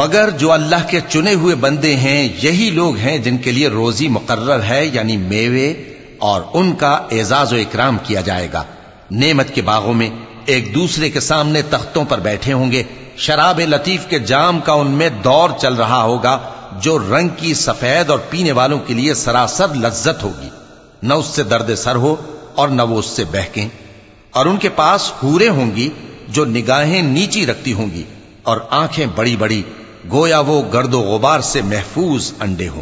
मगर जो अल्लाह के चुने हुए बंदे हैं यही लोग हैं जिनके लिए रोजी मुकर्र है यानी मेवे और उनका एजाज इकराम किया जाएगा। नेमत के बागों में एक दूसरे के सामने तख्तों पर बैठे होंगे। शराब लतीफ के जाम का उनमें दौर चल रहा होगा, जो रंग की सफ़ेद और पीने वालों के लिए सरासर लज्जत होगी। न उससे दर्द सर हो और न वो उससे बहकें। और उनके पास हूरें होंगी, जो निगाहें नीची रखती होंगी, और आँखें बड़ी बड़ी गोया वो गर्दो गुबार से महफूज अंडे हों।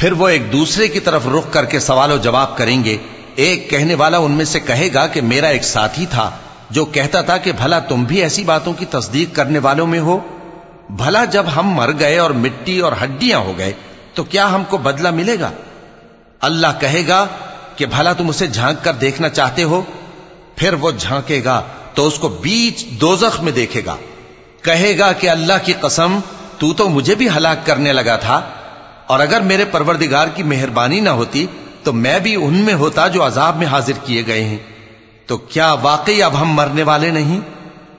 फिर वो एक दूसरे की तरफ रुख करके सवाल जवाब करेंगे एक कहने वाला उनमें से कहेगा कि मेरा एक साथी था जो कहता था कि भला तुम भी ऐसी बातों की तस्दीक करने वालों में हो भला जब हम मर गए और मिट्टी और हड्डियां हो गए तो क्या हमको बदला मिलेगा अल्लाह कहेगा कि भला तुम उसे झाँक कर देखना चाहते हो? फिर वो झांकेगा तो उसको बीच दोजख में देखेगा। कहेगा कि अल्लाह की कसम, तू तो मुझे भी हलाक करने लगा था। और अगर मेरे परवरदिगार की मेहरबानी ना होती तो मैं भी उनमें होता जो अजाब में हाजिर किए गए हैं। तो क्या वाकई अब हम मरने वाले नहीं?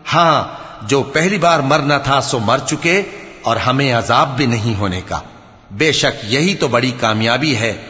हाँ, जो पहली बार मरना था सो मर चुके, और हमें अजाब भी नहीं होने का। बेशक यही तो बड़ी कामयाबी है।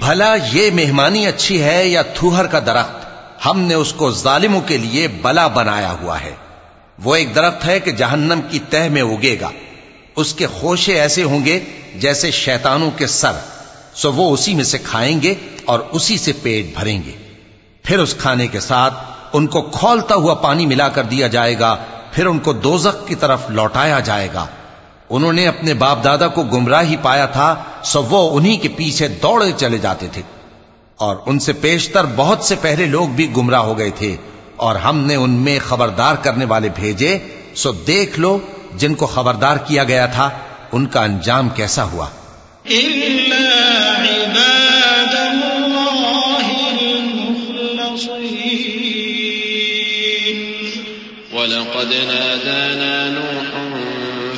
भला ये मेहमानी अच्छी है या थूहर का दरख्त हमने उसको जालिमों के लिए बला बनाया हुआ है वो एक दरख्त है कि जहन्नम की तह में उगेगा। उसके खोशे ऐसे होंगे जैसे शैतानों के सर। सो वो उसी में से खाएँगे और उसी से पेट भरेंगे। फिर उस खाने के साथ उनको खोलता हुआ पानी मिलाकर दिया जाएगा। फिर उनको दोजक की तरफ़ लौटाया जाएगा। उन्होंने अपने बाप दादा को गुमराह ही पाया था, सो वो उन्हीं के पीछे दौड़े चले जाते थे। और उनसे पेशतर बहुत से पहले लोग भी गुमराह हो गए थे। और हमने उनमें खबरदार करने वाले भेजे सो देख लो जिनको खबरदार किया गया था उनका अंजाम कैसा हुआ वलक़द नादाना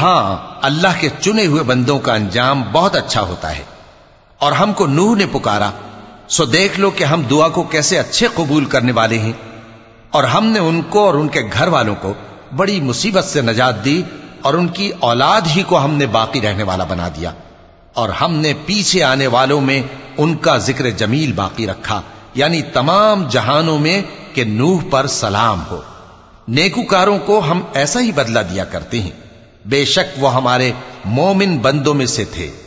हां अल्लाह के चुने हुए बंदों का अंजाम बहुत अच्छा होता है और हमको नूह ने पुकारा सो देख लो कि हम दुआ को कैसे अच्छे कबूल करने वाले हैं। और हमने उनको और उनके घर वालों को बड़ी मुसीबत से नजात दी और उनकी औलाद ही को हमने बाकी रहने वाला बना दिया। और हमने पीछे आने वालों में उनका ज़िक्र जमील बाकी रखा। यानी तमाम जहानों में कि नूह पर सलाम हो। नेकुकारों को हम ऐसा ही बदला दिया करते हैं। बेशक वो हमारे मोमिन बंदों में से थे।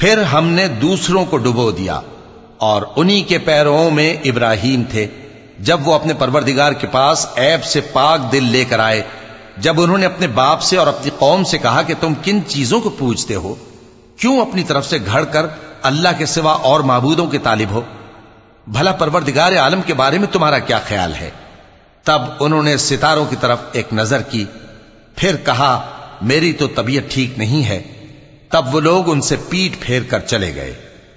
फिर हमने दूसरों को डुबो दिया और उन्हीं के पैरों में इब्राहिम थे जब वो अपने परवरदिगार के पास ऐब से पाक दिल लेकर आए जब उन्होंने अपने बाप से और अपनी कौम से कहा कि तुम किन चीजों को पूछते हो क्यों अपनी तरफ से घड़ कर अल्लाह के सिवा और मबूदों के तालिब हो। भला परवरदिगार आलम के बारे में तुम्हारा क्या ख्याल है? तब उन्होंने सितारों की तरफ़ एक नज़र की। फिर कहा, मेरी तो तबीयत ठीक नहीं है। तब वो लोग उनसे पीठ फेर कर चले गए।